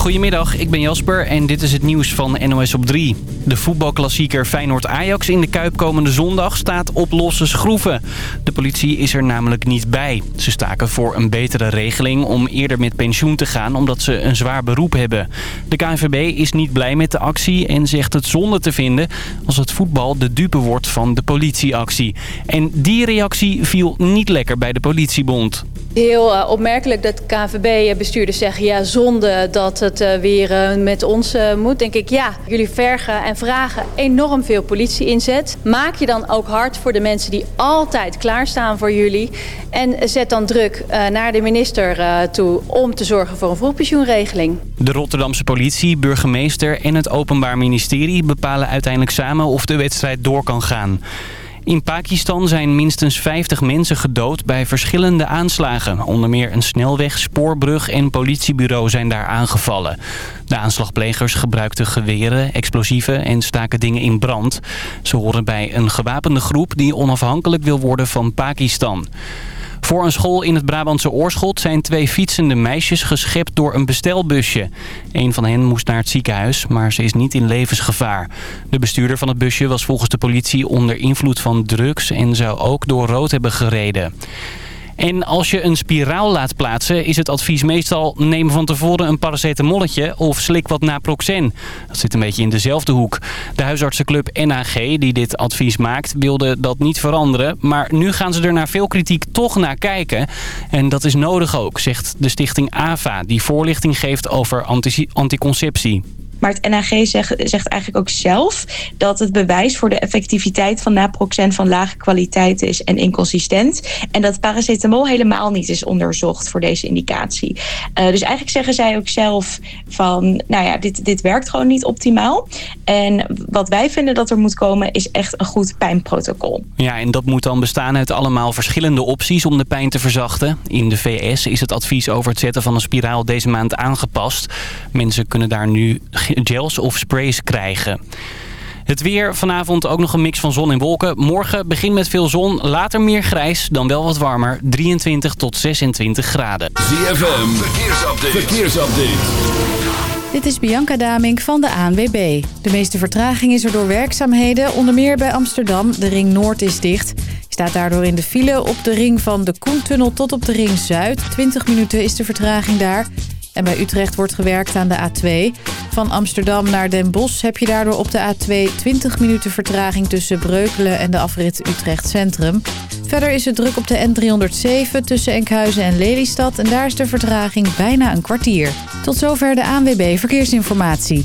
Goedemiddag, ik ben Jasper en dit is het nieuws van NOS op 3. De voetbalklassieker Feyenoord-Ajax in de Kuip komende zondag staat op losse schroeven. De politie is er namelijk niet bij. Ze staken voor een betere regeling om eerder met pensioen te gaan omdat ze een zwaar beroep hebben. De KNVB is niet blij met de actie en zegt het zonde te vinden als het voetbal de dupe wordt van de politieactie. En die reactie viel niet lekker bij de politiebond. Heel uh, opmerkelijk dat KNVB-bestuurders zeggen... ja, zonde dat het uh, weer uh, met ons moet. Denk ik, ja, jullie vergen en vragen enorm veel politie-inzet. Maak je dan ook hard voor de mensen die altijd klaarstaan voor jullie. En zet dan druk naar de minister toe om te zorgen voor een vroegpensioenregeling. De Rotterdamse politie, burgemeester en het Openbaar Ministerie... bepalen uiteindelijk samen of de wedstrijd door kan gaan. In Pakistan zijn minstens 50 mensen gedood bij verschillende aanslagen. Onder meer een snelweg, spoorbrug en politiebureau zijn daar aangevallen. De aanslagplegers gebruikten geweren, explosieven en staken dingen in brand. Ze horen bij een gewapende groep die onafhankelijk wil worden van Pakistan. Voor een school in het Brabantse Oorschot zijn twee fietsende meisjes geschept door een bestelbusje. Een van hen moest naar het ziekenhuis, maar ze is niet in levensgevaar. De bestuurder van het busje was volgens de politie onder invloed van drugs en zou ook door rood hebben gereden. En als je een spiraal laat plaatsen is het advies meestal neem van tevoren een paracetamolletje of slik wat naproxen. Dat zit een beetje in dezelfde hoek. De huisartsenclub NAG die dit advies maakt wilde dat niet veranderen. Maar nu gaan ze er naar veel kritiek toch naar kijken. En dat is nodig ook, zegt de stichting AVA die voorlichting geeft over anticonceptie. Maar het NAG zegt, zegt eigenlijk ook zelf dat het bewijs voor de effectiviteit van naproxen van lage kwaliteit is en inconsistent. En dat paracetamol helemaal niet is onderzocht voor deze indicatie. Uh, dus eigenlijk zeggen zij ook zelf van, nou ja, dit, dit werkt gewoon niet optimaal. En wat wij vinden dat er moet komen is echt een goed pijnprotocol. Ja, en dat moet dan bestaan uit allemaal verschillende opties om de pijn te verzachten. In de VS is het advies over het zetten van een spiraal deze maand aangepast. Mensen kunnen daar nu gels of sprays krijgen. Het weer vanavond ook nog een mix van zon en wolken. Morgen begint met veel zon, later meer grijs, dan wel wat warmer. 23 tot 26 graden. ZFM, verkeersupdate. verkeersupdate. Dit is Bianca Damink van de ANWB. De meeste vertraging is er door werkzaamheden, onder meer bij Amsterdam. De Ring Noord is dicht. Je staat daardoor in de file op de ring van de Koentunnel tot op de Ring Zuid. 20 minuten is de vertraging daar. En bij Utrecht wordt gewerkt aan de A2. Van Amsterdam naar Den Bosch heb je daardoor op de A2 20 minuten vertraging tussen Breukelen en de afrit Utrecht Centrum. Verder is het druk op de N307 tussen Enkhuizen en Lelystad en daar is de vertraging bijna een kwartier. Tot zover de ANWB Verkeersinformatie.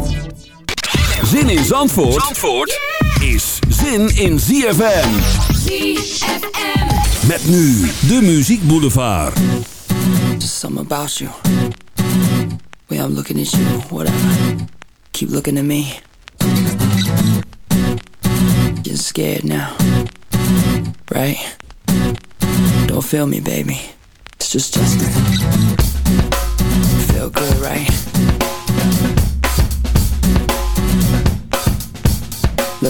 Zin in Zandvoort, Zandvoort is zin in ZFM. ZFM. Met nu de Muziek Boulevard. Just something about you. Way I'm looking at you, whatever. Keep looking at me. Getting scared now. Right? Don't feel me, baby. It's just Justin. Feel good, right?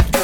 good.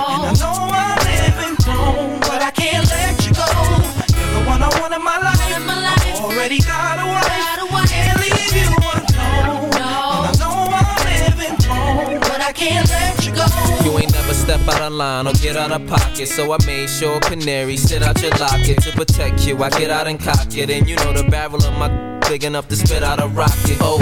The one I want in my life. In my life. Already got a wife. Got a wife. Can't leave you alone. No. And I know I'm living wrong, but I can't let you go. You ain't never step out of line or get out of pocket. So I made sure Canary sit out your locket to protect you. I get out and cock it, and you know the barrel of my big enough to spit out a rocket. Oh,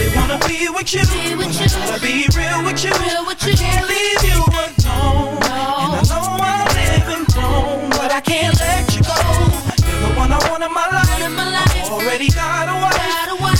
Really wanna be with you. Be with you. Wanna be real with you. Real with you. I can't leave you alone. No. And I know I'm living wrong, but I can't let you go. You're the one I want in my life. In my life. Already got a wife. Got a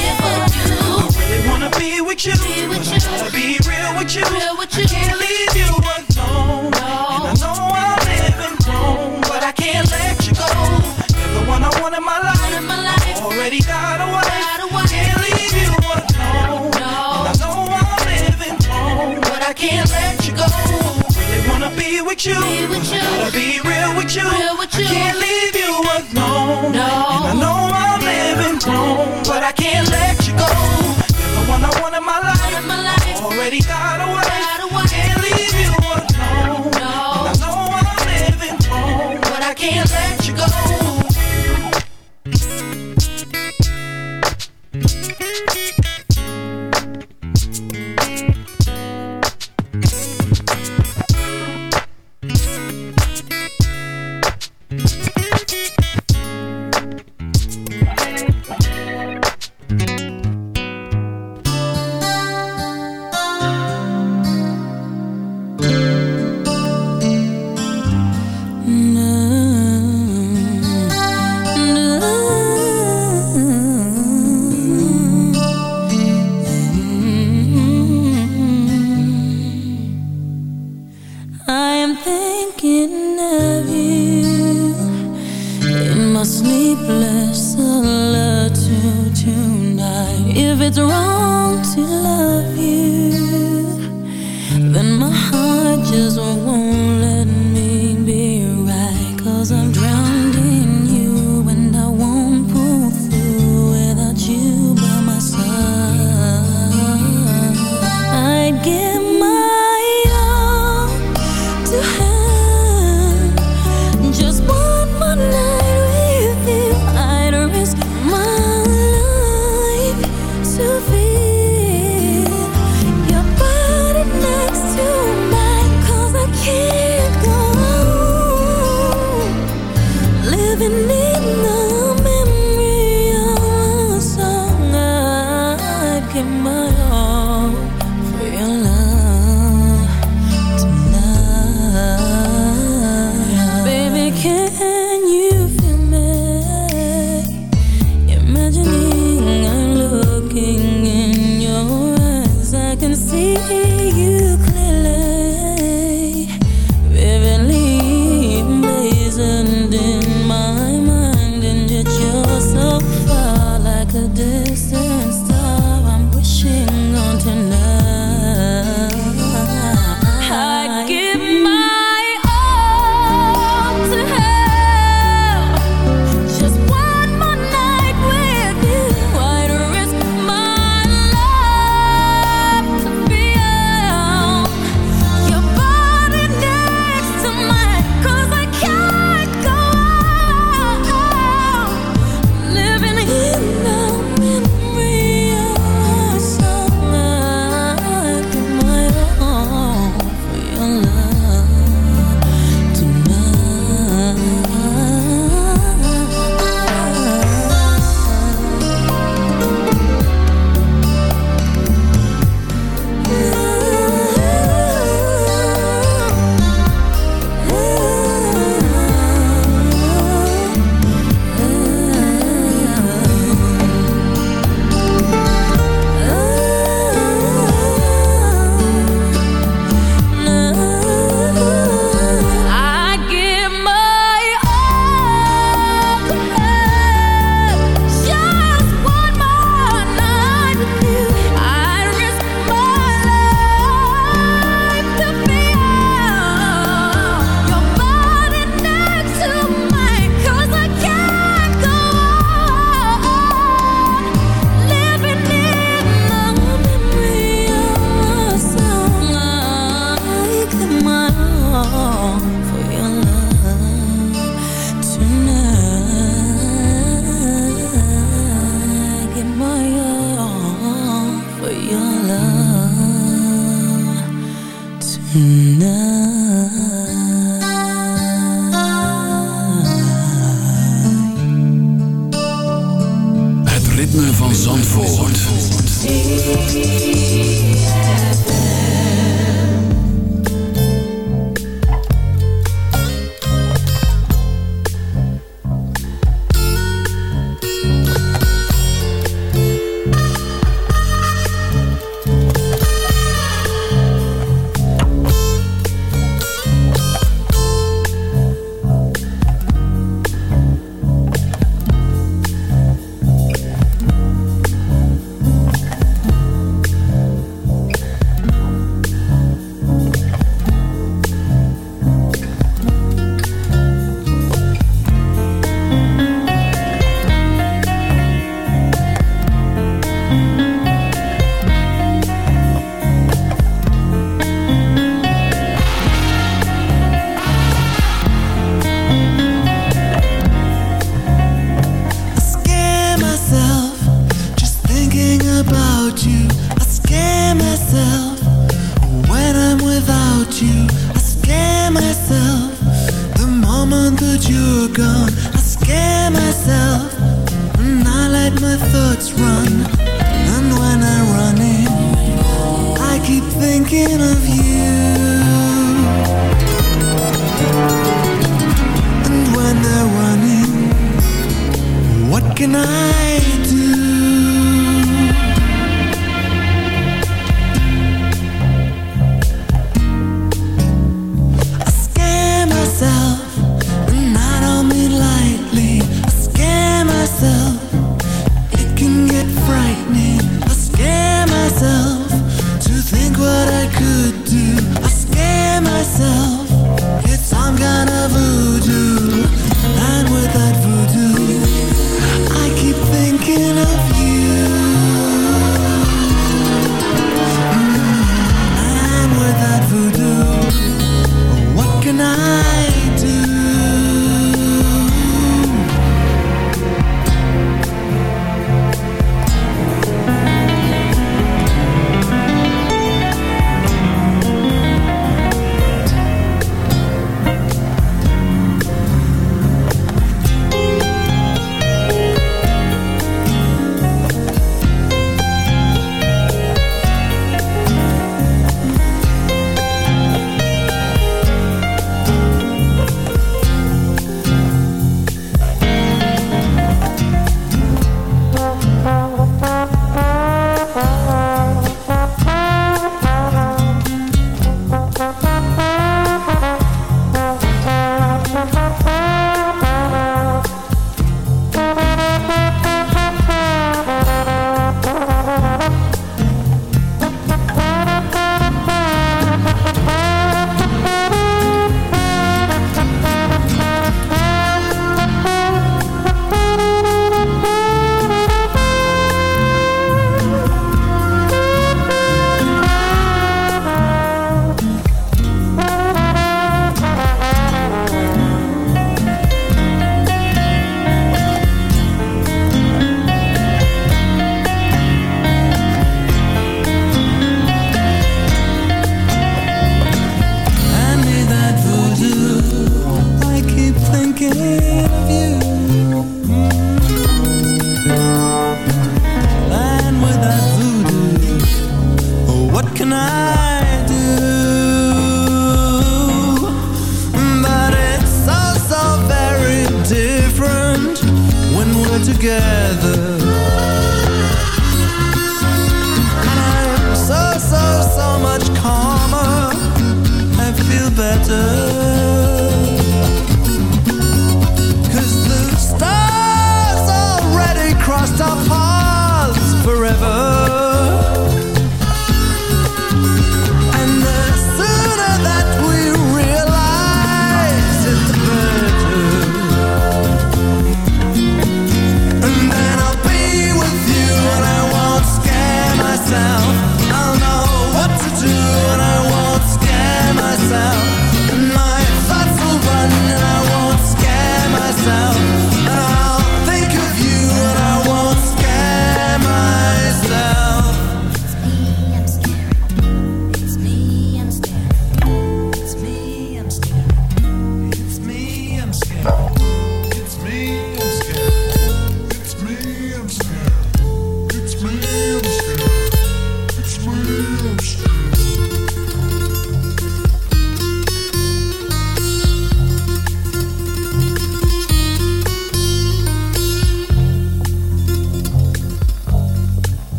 wanna be with you. Be with you. I gotta be real with you. Real with you. I can't leave you alone. No. And I know I'm living wrong, but I can't let you go. You're the one I want in my life. In my life. Already got a wife. Got. Can't leave you alone. No. And I know I'm living wrong, but I can't let you go. Really wanna be with you. Be with you. I gotta be real with you. Real with you. I can't leave you alone. No. And I know I'm living wrong, but I can't life. Already got a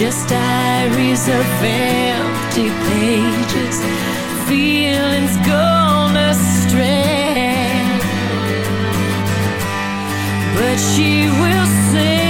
Just diaries of empty pages, feelings gone astray. But she will sing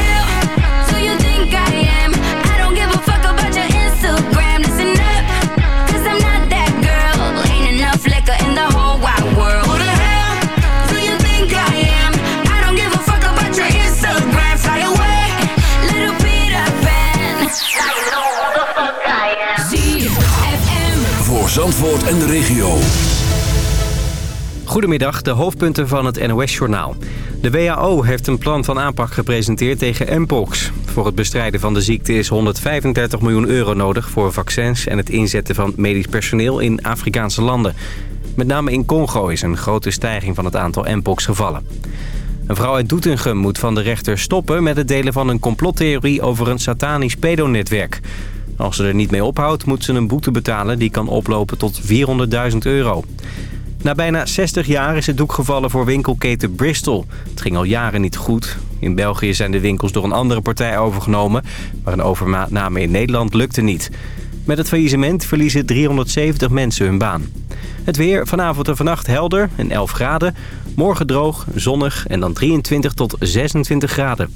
en de regio. Goedemiddag, de hoofdpunten van het NOS-journaal. De WHO heeft een plan van aanpak gepresenteerd tegen Mpox. Voor het bestrijden van de ziekte is 135 miljoen euro nodig... voor vaccins en het inzetten van medisch personeel in Afrikaanse landen. Met name in Congo is een grote stijging van het aantal Mpox-gevallen. Een vrouw uit Doetinchem moet van de rechter stoppen... met het delen van een complottheorie over een satanisch pedonetwerk. Als ze er niet mee ophoudt, moet ze een boete betalen... die kan oplopen tot 400.000 euro. Na bijna 60 jaar is het doek gevallen voor winkelketen Bristol. Het ging al jaren niet goed. In België zijn de winkels door een andere partij overgenomen... maar een overname in Nederland lukte niet. Met het faillissement verliezen 370 mensen hun baan. Het weer vanavond en vannacht helder en 11 graden. Morgen droog, zonnig en dan 23 tot 26 graden.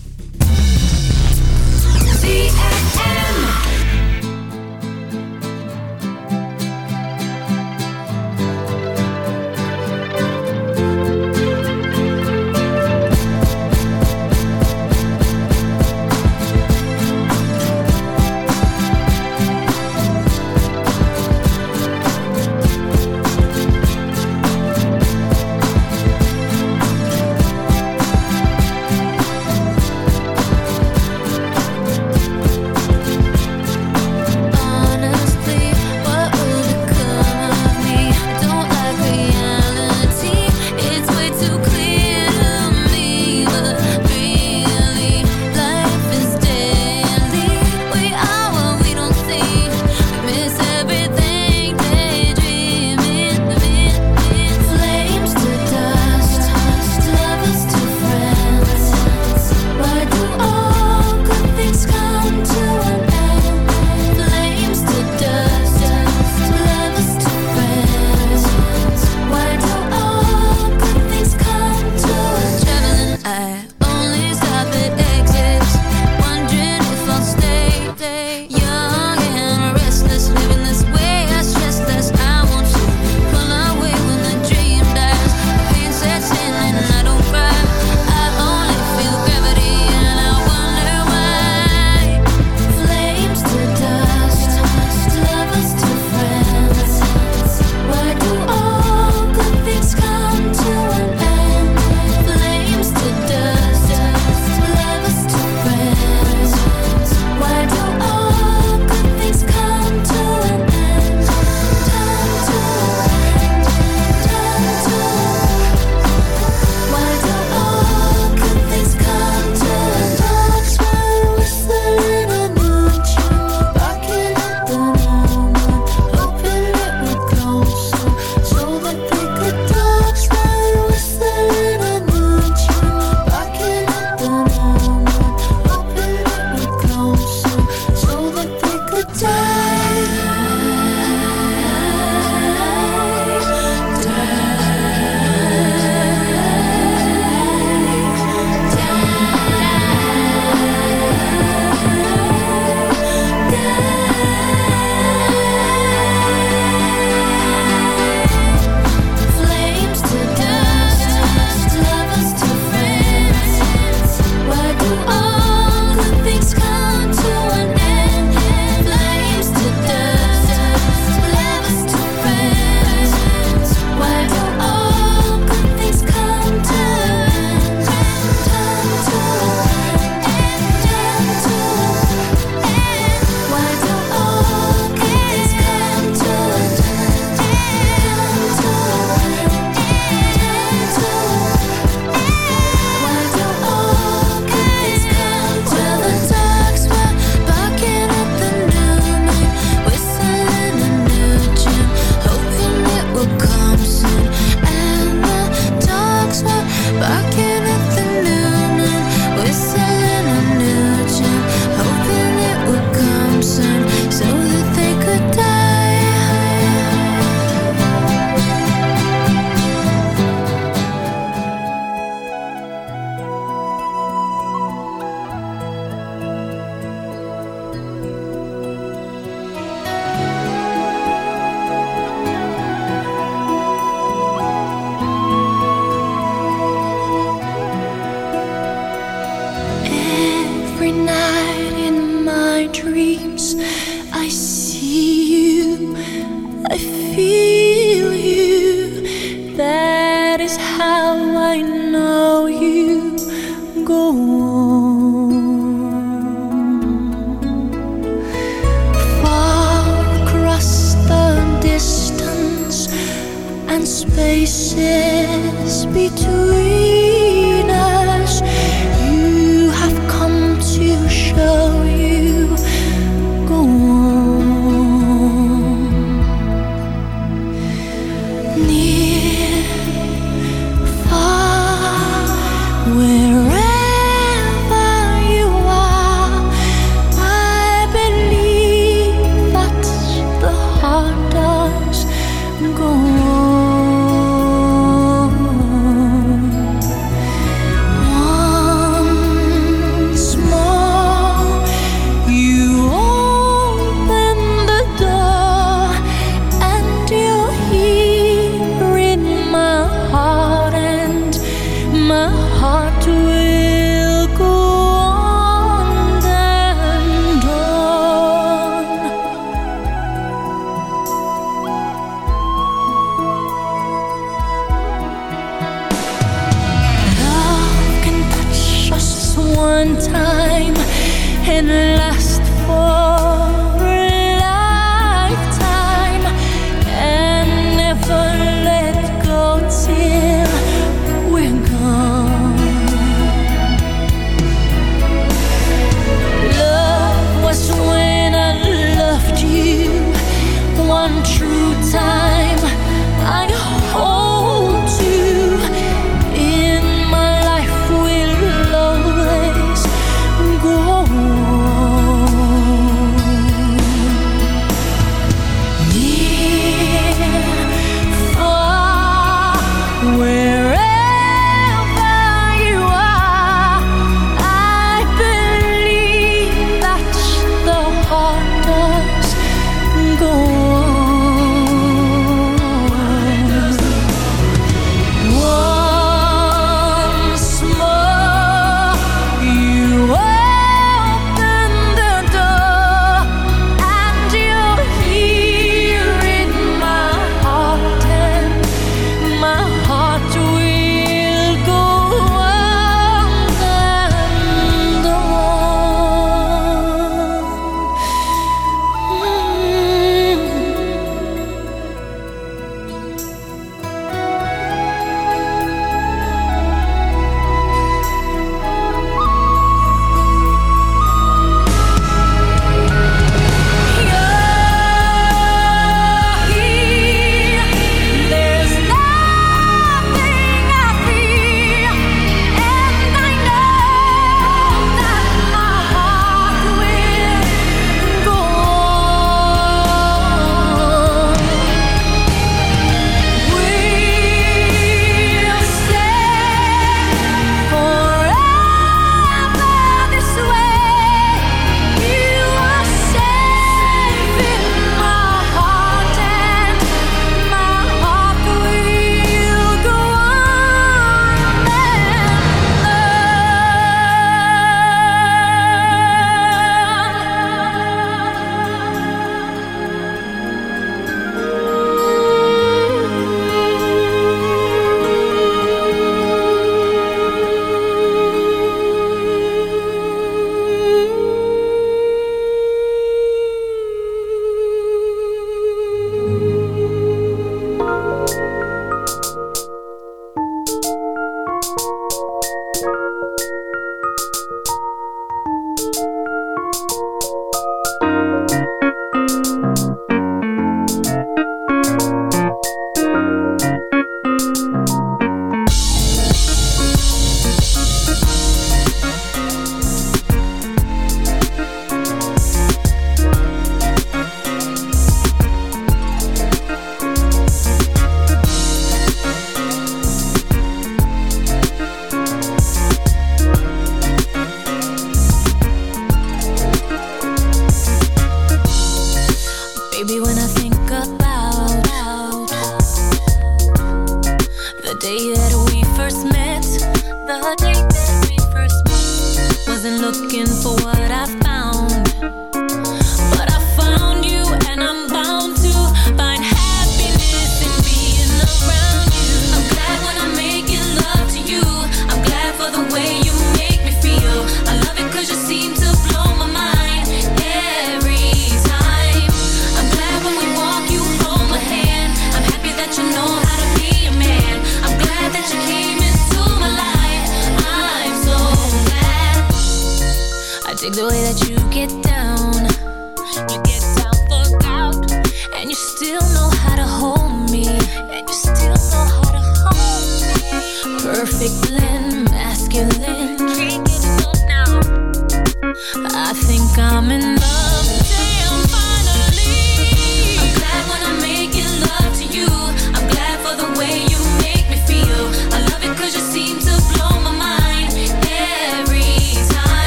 Dig the way that you get down.